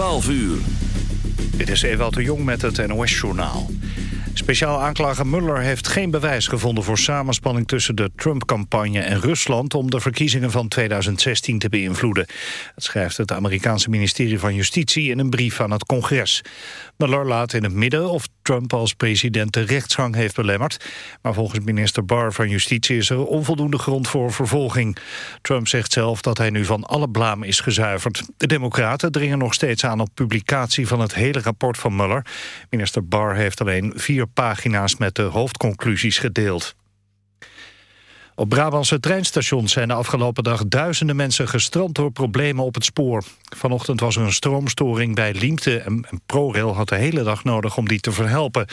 12 uur. Dit is Ewald de Jong met het NOS-journaal. Speciaal aanklager Muller heeft geen bewijs gevonden voor samenspanning tussen de Trump-campagne en Rusland om de verkiezingen van 2016 te beïnvloeden. Dat schrijft het Amerikaanse ministerie van Justitie in een brief aan het congres. Muller laat in het midden of Trump als president de rechtsgang heeft belemmerd. Maar volgens minister Barr van Justitie is er onvoldoende grond voor vervolging. Trump zegt zelf dat hij nu van alle blaam is gezuiverd. De democraten dringen nog steeds aan op publicatie van het hele rapport van Muller. Minister Barr heeft alleen vier pagina's met de hoofdconclusies gedeeld. Op Brabantse treinstations zijn de afgelopen dag duizenden mensen gestrand door problemen op het spoor. Vanochtend was er een stroomstoring bij Liemte en ProRail had de hele dag nodig om die te verhelpen.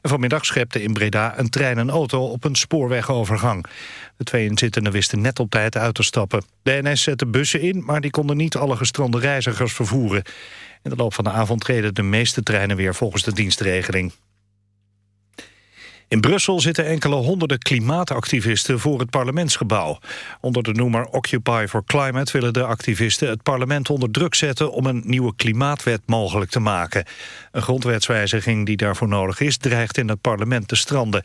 En vanmiddag schepte in Breda een trein en auto op een spoorwegovergang. De twee inzittenden wisten net op tijd uit te stappen. De NS zette bussen in, maar die konden niet alle gestrande reizigers vervoeren. In de loop van de avond reden de meeste treinen weer volgens de dienstregeling. In Brussel zitten enkele honderden klimaatactivisten voor het parlementsgebouw. Onder de noemer Occupy for Climate willen de activisten het parlement onder druk zetten om een nieuwe klimaatwet mogelijk te maken. Een grondwetswijziging die daarvoor nodig is dreigt in het parlement te stranden.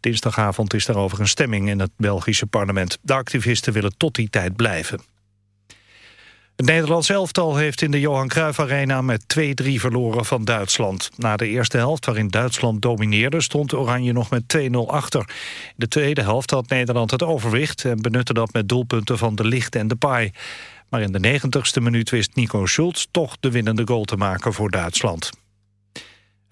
Dinsdagavond is daarover een stemming in het Belgische parlement. De activisten willen tot die tijd blijven. Het Nederlands elftal heeft in de Johan Cruijff Arena met 2-3 verloren van Duitsland. Na de eerste helft, waarin Duitsland domineerde, stond Oranje nog met 2-0 achter. In de tweede helft had Nederland het overwicht en benutte dat met doelpunten van de Licht en de Paai. Maar in de 90ste minuut wist Nico Schultz toch de winnende goal te maken voor Duitsland.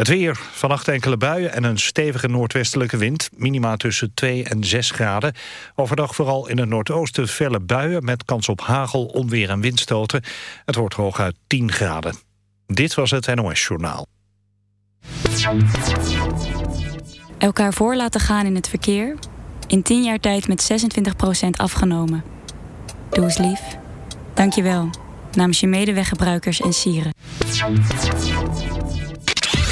Het weer. Vannacht enkele buien en een stevige noordwestelijke wind. Minima tussen 2 en 6 graden. Overdag vooral in het noordoosten felle buien... met kans op hagel, onweer en windstoten. Het wordt hooguit 10 graden. Dit was het NOS Journaal. Elkaar voor laten gaan in het verkeer. In 10 jaar tijd met 26% afgenomen. Doe eens lief. Dank je wel. Namens je medeweggebruikers en sieren.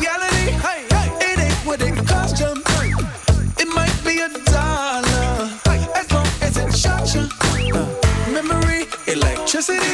Reality. It ain't what it cost you. It might be a dollar. As long as it shocks you. Uh, memory, electricity.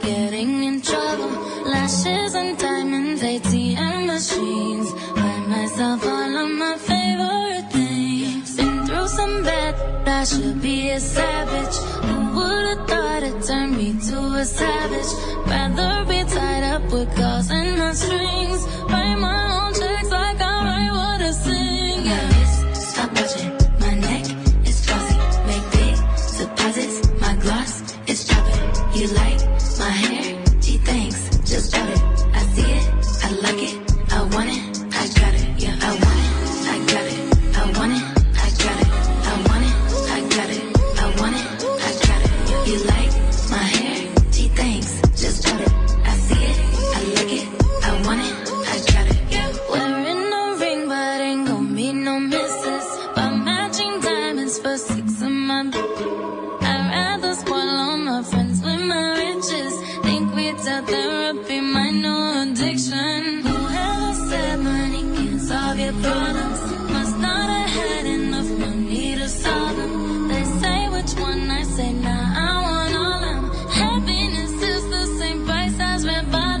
Getting in trouble. Lashes and diamonds, ATM machines. Buy myself all of my favorite things. Been through some bad, I should be a savage. Who would've thought it turned me to a savage? Rather be tied up with calls and not strings. Price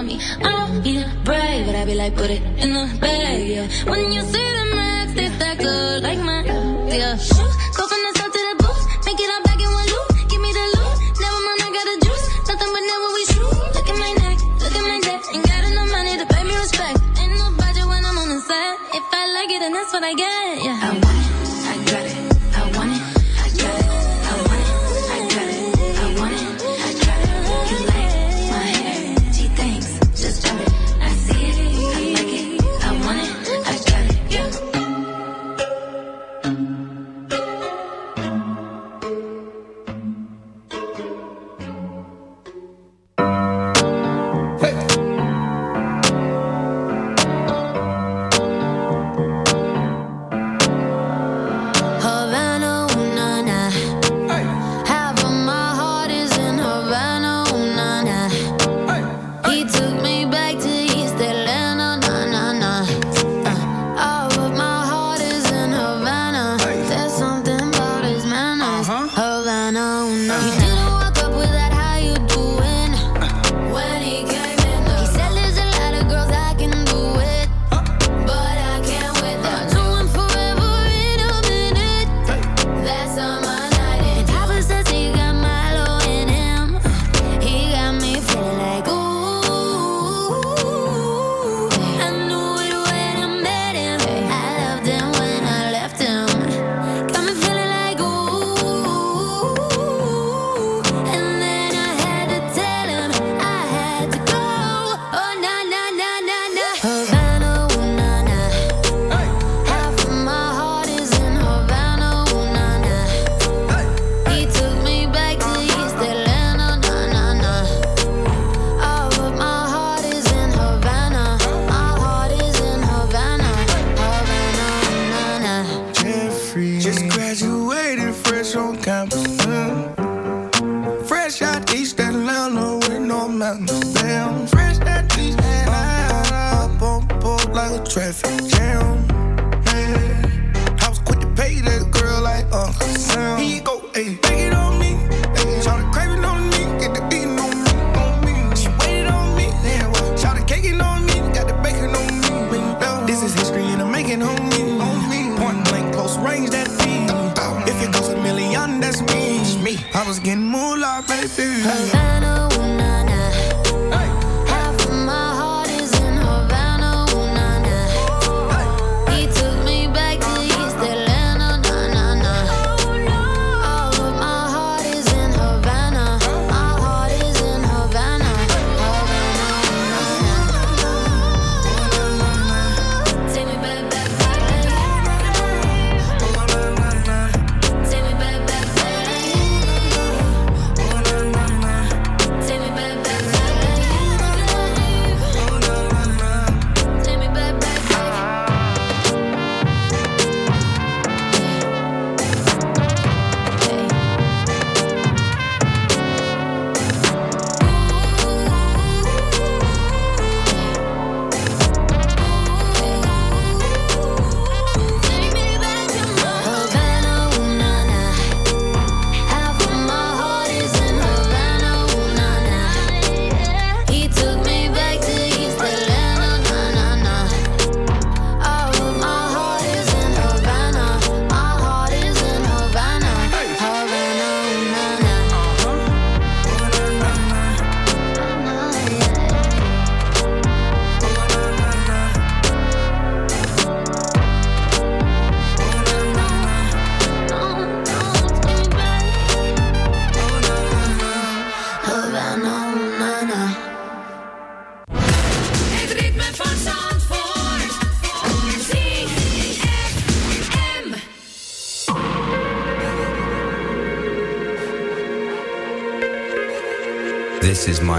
for me. I don't need to brag, but I be like, put it in the bag, yeah. When you see the max, it's that good, like my, yeah.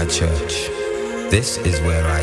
my church. This is where I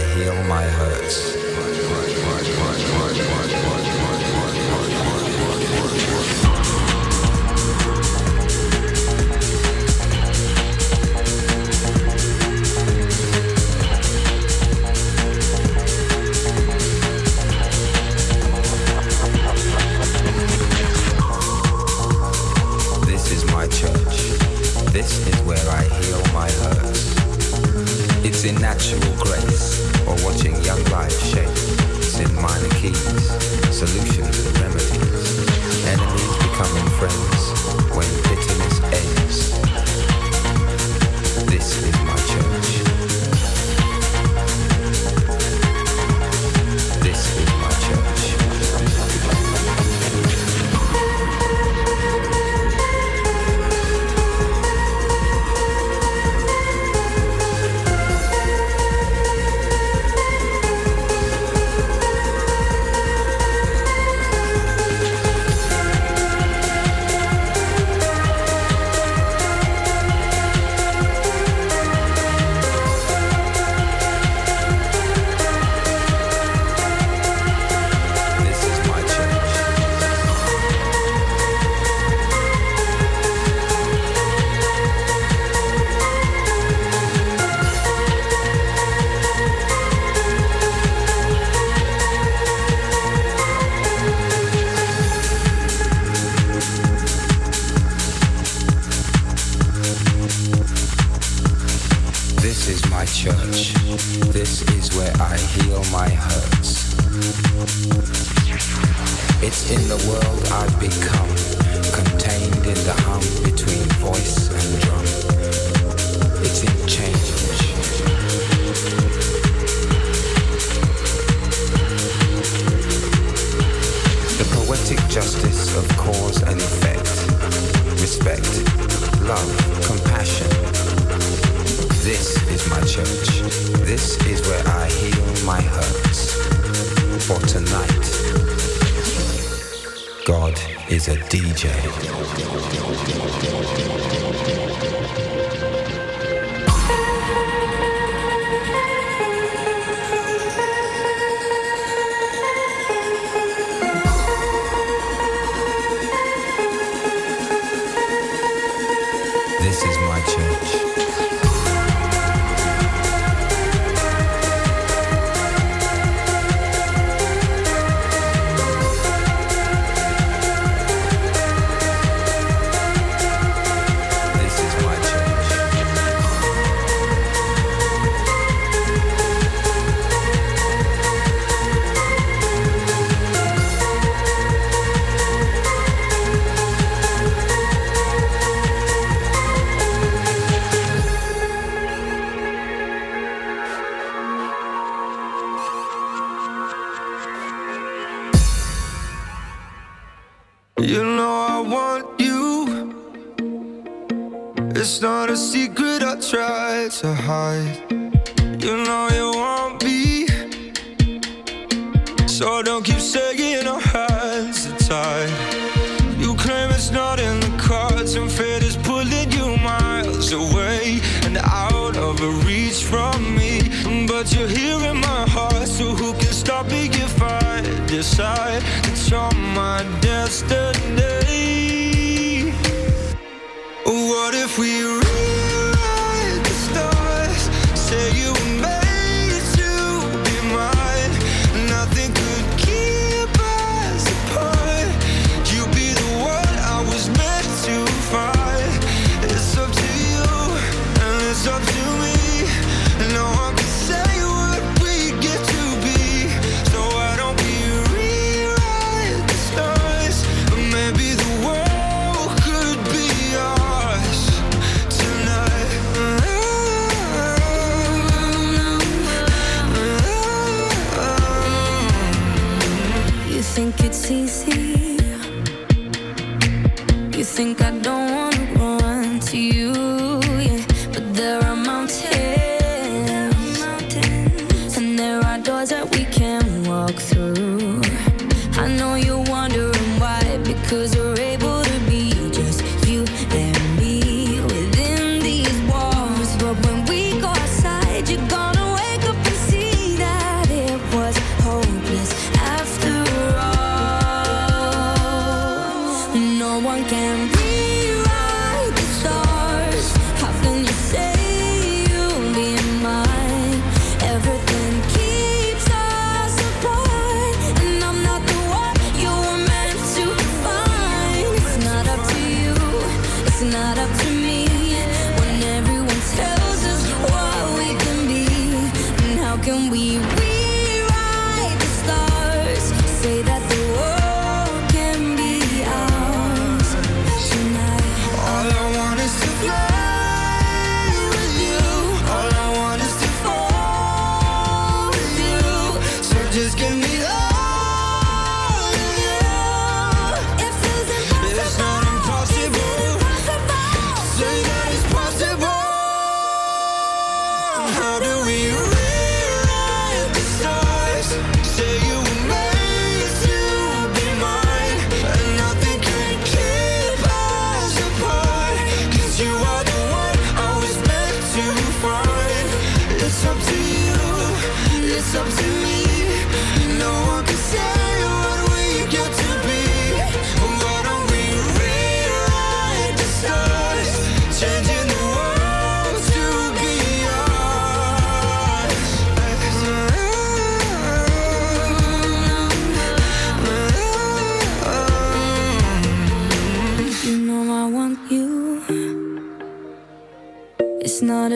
It's up to me.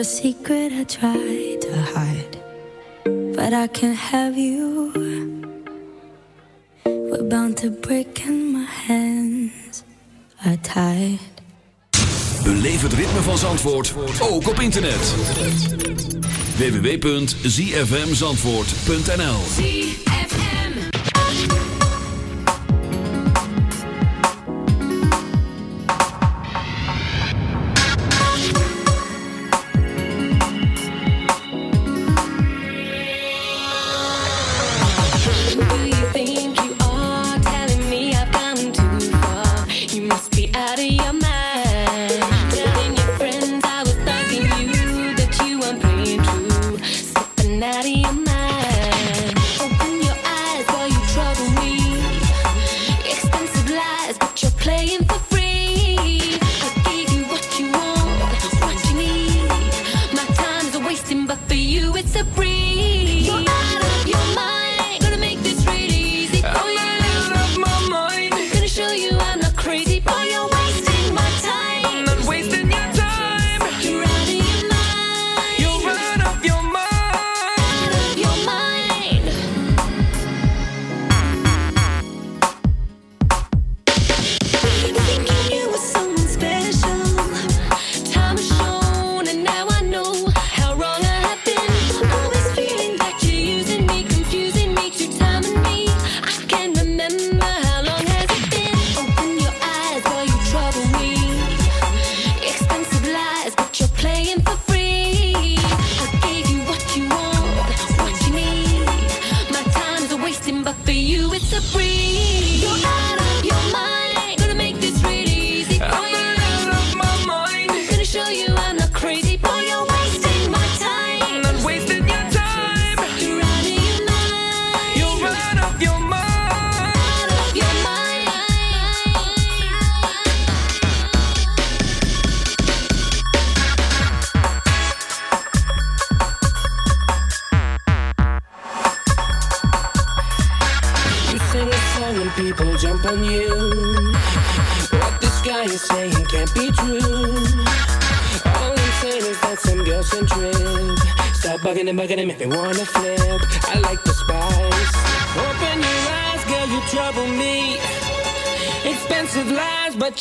a secret I tried to hide, but I can't have you. We're bound to break and my hands are tied. Beleef het ritme van Zandvoort ook op internet. www.zfmzandvoort.nl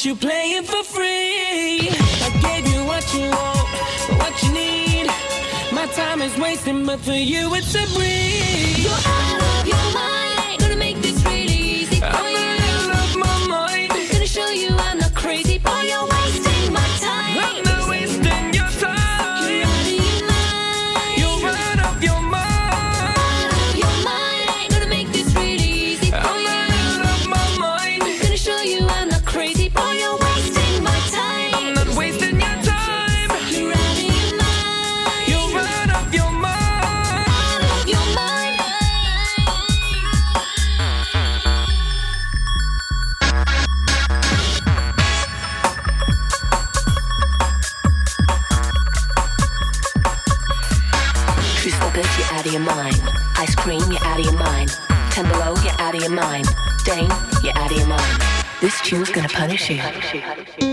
you playing for free. I gave you what you want, what you need. My time is wasting, but for you it's a breeze. 的时候。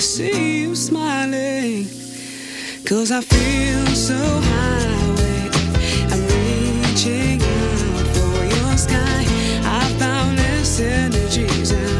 see you smiling. Cause I feel so high. I'm reaching out for your sky. I've boundless energies.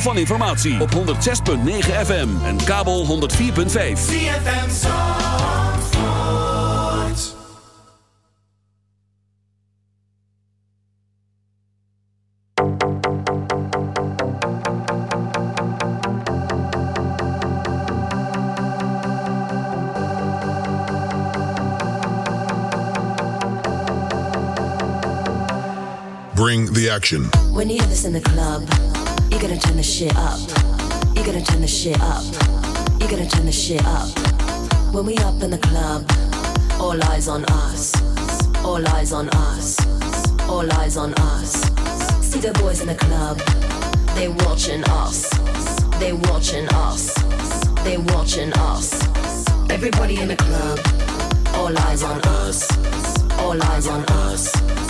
van informatie op 106.9 FM en kabel 104.5. ZFM Bring the action. When you have this in the club. You gotta turn the shit up. You gotta turn the shit up. You gotta turn the shit up. When we up in the club, all eyes on us. All eyes on us. All eyes on us. See the boys in the club. They watching us. They watching us. They watching us. Everybody in the club. All eyes on us. All eyes on us.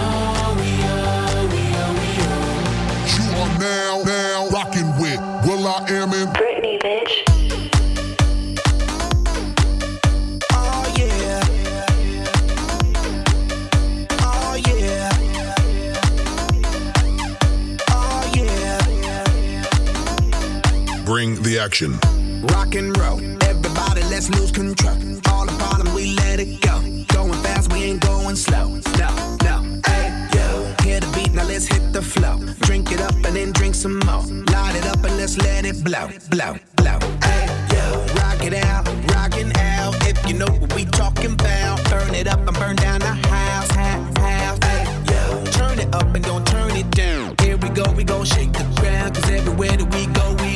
Action. Rock and roll. Everybody, let's lose control.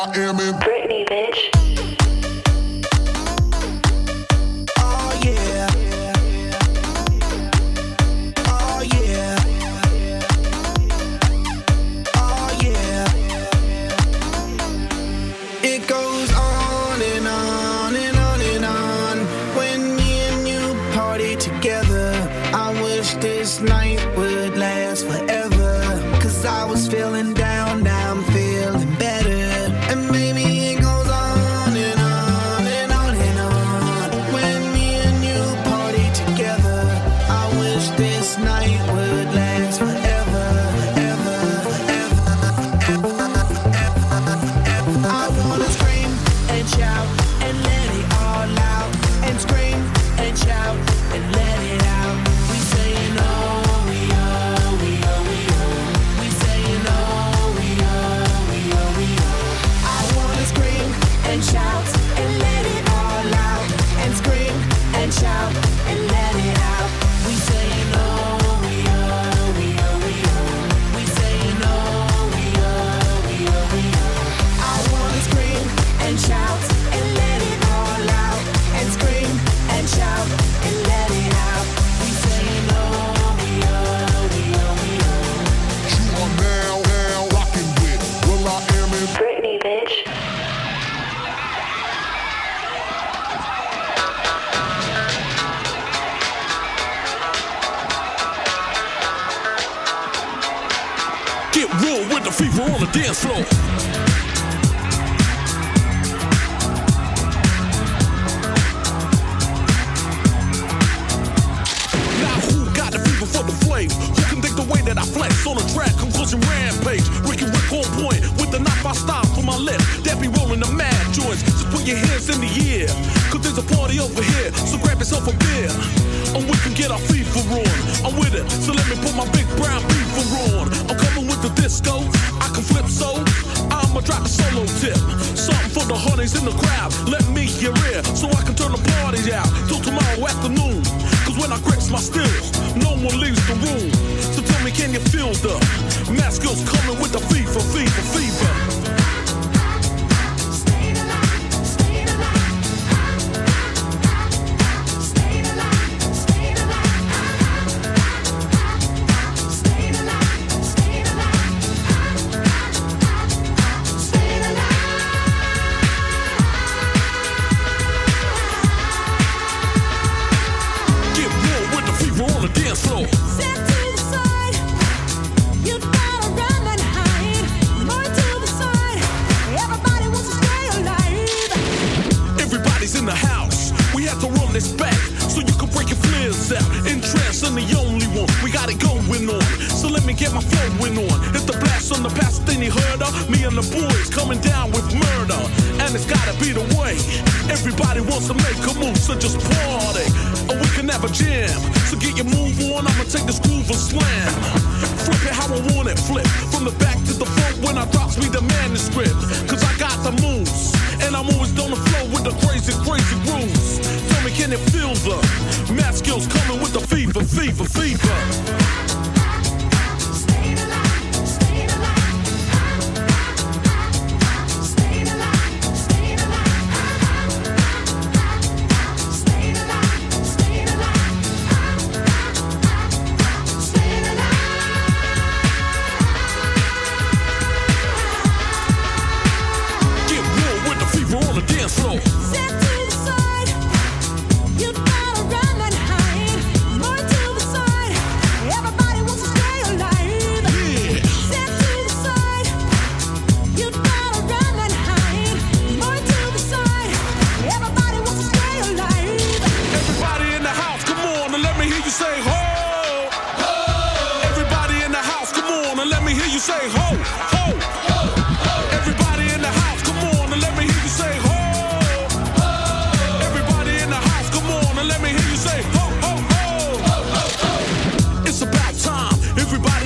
I Am in